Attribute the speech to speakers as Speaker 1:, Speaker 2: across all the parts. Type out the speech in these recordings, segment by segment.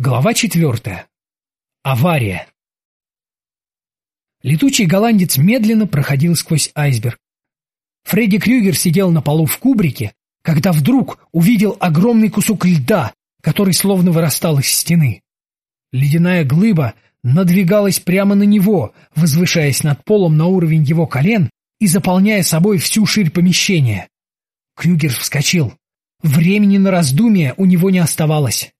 Speaker 1: Глава четвертая. Авария. Летучий голландец медленно проходил сквозь айсберг. Фредди Крюгер сидел на полу в кубрике, когда вдруг увидел огромный кусок льда, который словно вырастал из стены. Ледяная глыба надвигалась прямо на него, возвышаясь над полом на уровень его колен и заполняя собой всю ширь помещения. Крюгер вскочил. Времени на раздумие у него не оставалось.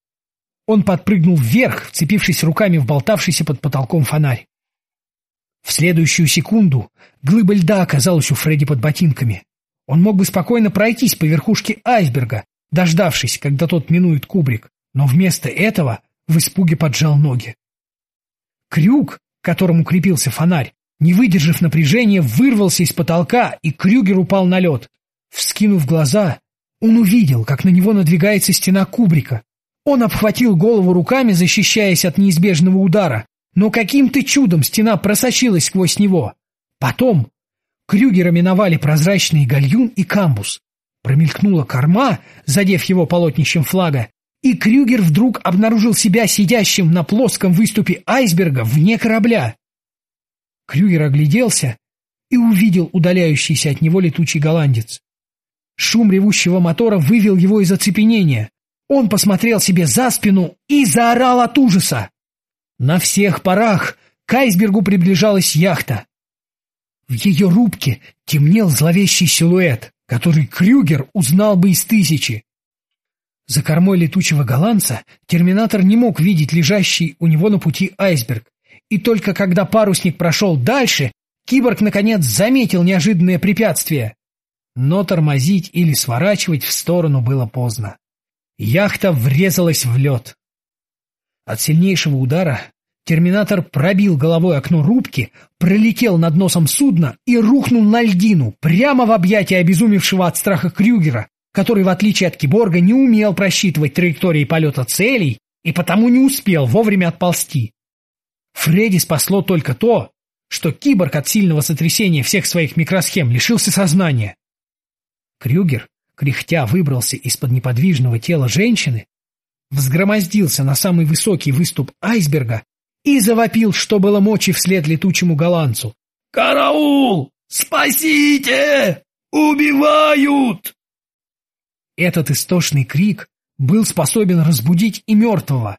Speaker 1: Он подпрыгнул вверх, вцепившись руками в болтавшийся под потолком фонарь. В следующую секунду глыба льда оказалась у Фредди под ботинками. Он мог бы спокойно пройтись по верхушке айсберга, дождавшись, когда тот минует кубрик, но вместо этого в испуге поджал ноги. Крюк, которому крепился фонарь, не выдержав напряжения, вырвался из потолка, и Крюгер упал на лед. Вскинув глаза, он увидел, как на него надвигается стена кубрика. Он обхватил голову руками, защищаясь от неизбежного удара, но каким-то чудом стена просочилась сквозь него. Потом Крюгера миновали прозрачный гальюн и камбус. Промелькнула корма, задев его полотнищем флага, и Крюгер вдруг обнаружил себя сидящим на плоском выступе айсберга вне корабля. Крюгер огляделся и увидел удаляющийся от него летучий голландец. Шум ревущего мотора вывел его из оцепенения. Он посмотрел себе за спину и заорал от ужаса. На всех парах к айсбергу приближалась яхта. В ее рубке темнел зловещий силуэт, который Крюгер узнал бы из тысячи. За кормой летучего голландца терминатор не мог видеть лежащий у него на пути айсберг, и только когда парусник прошел дальше, киборг наконец заметил неожиданное препятствие. Но тормозить или сворачивать в сторону было поздно. Яхта врезалась в лед. От сильнейшего удара терминатор пробил головой окно рубки, пролетел над носом судна и рухнул на льдину, прямо в объятия обезумевшего от страха Крюгера, который, в отличие от киборга, не умел просчитывать траектории полета целей и потому не успел вовремя отползти. Фредди спасло только то, что киборг от сильного сотрясения всех своих микросхем лишился сознания. Крюгер кряхтя выбрался из-под неподвижного тела женщины, взгромоздился на самый высокий выступ айсберга и завопил, что было мочи вслед летучему голландцу. «Караул! Спасите! Убивают!» Этот истошный крик был способен разбудить и мертвого.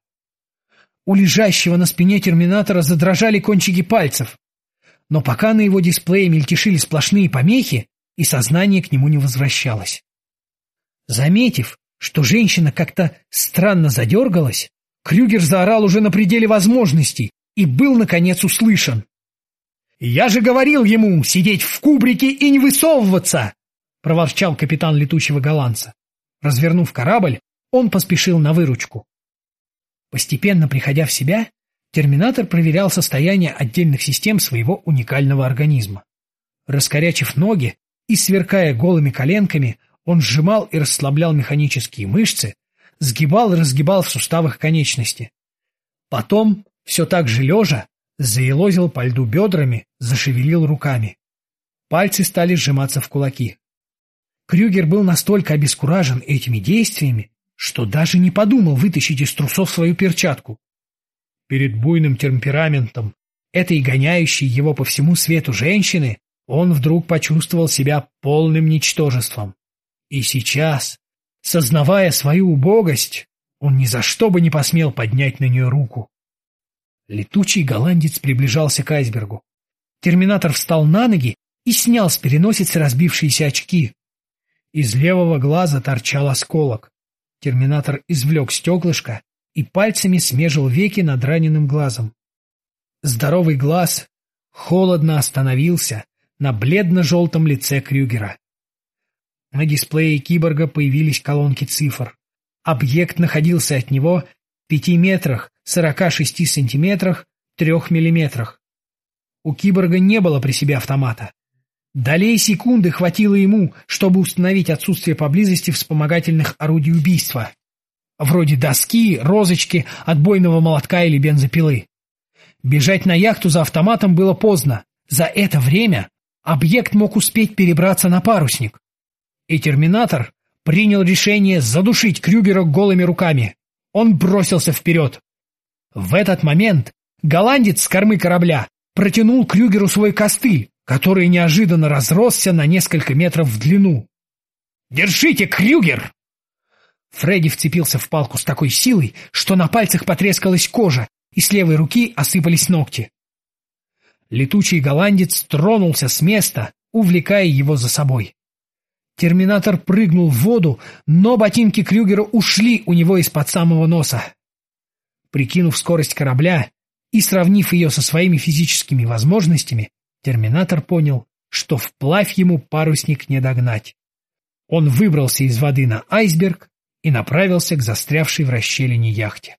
Speaker 1: У лежащего на спине терминатора задрожали кончики пальцев, но пока на его дисплее мельтешили сплошные помехи, и сознание к нему не возвращалось. Заметив, что женщина как-то странно задергалась, Крюгер заорал уже на пределе возможностей и был, наконец, услышан. «Я же говорил ему сидеть в кубрике и не высовываться!» — проворчал капитан летучего голландца. Развернув корабль, он поспешил на выручку. Постепенно приходя в себя, терминатор проверял состояние отдельных систем своего уникального организма. Раскорячив ноги и сверкая голыми коленками, он сжимал и расслаблял механические мышцы, сгибал и разгибал в суставах конечности. Потом, все так же лежа, заелозил по льду бедрами, зашевелил руками. Пальцы стали сжиматься в кулаки. Крюгер был настолько обескуражен этими действиями, что даже не подумал вытащить из трусов свою перчатку. Перед буйным темпераментом этой гоняющей его по всему свету женщины он вдруг почувствовал себя полным ничтожеством. И сейчас, сознавая свою убогость, он ни за что бы не посмел поднять на нее руку. Летучий голландец приближался к айсбергу. Терминатор встал на ноги и снял с переносицы разбившиеся очки. Из левого глаза торчал осколок. Терминатор извлек стеклышко и пальцами смежил веки над раненым глазом. Здоровый глаз холодно остановился на бледно-желтом лице Крюгера. На дисплее киборга появились колонки цифр. Объект находился от него в 5 метрах 46 сантиметрах 3 миллиметрах. У киборга не было при себе автомата. Долей секунды хватило ему, чтобы установить отсутствие поблизости вспомогательных орудий убийства, вроде доски, розочки, отбойного молотка или бензопилы. Бежать на яхту за автоматом было поздно. За это время объект мог успеть перебраться на парусник и Терминатор принял решение задушить Крюгера голыми руками. Он бросился вперед. В этот момент голландец с кормы корабля протянул Крюгеру свой костыль, который неожиданно разросся на несколько метров в длину. «Держите, Крюгер!» Фредди вцепился в палку с такой силой, что на пальцах потрескалась кожа, и с левой руки осыпались ногти. Летучий голландец тронулся с места, увлекая его за собой. Терминатор прыгнул в воду, но ботинки Крюгера ушли у него из-под самого носа. Прикинув скорость корабля и сравнив ее со своими физическими возможностями, Терминатор понял, что вплавь ему парусник не догнать. Он выбрался из воды на айсберг и направился к застрявшей в расщелине яхте.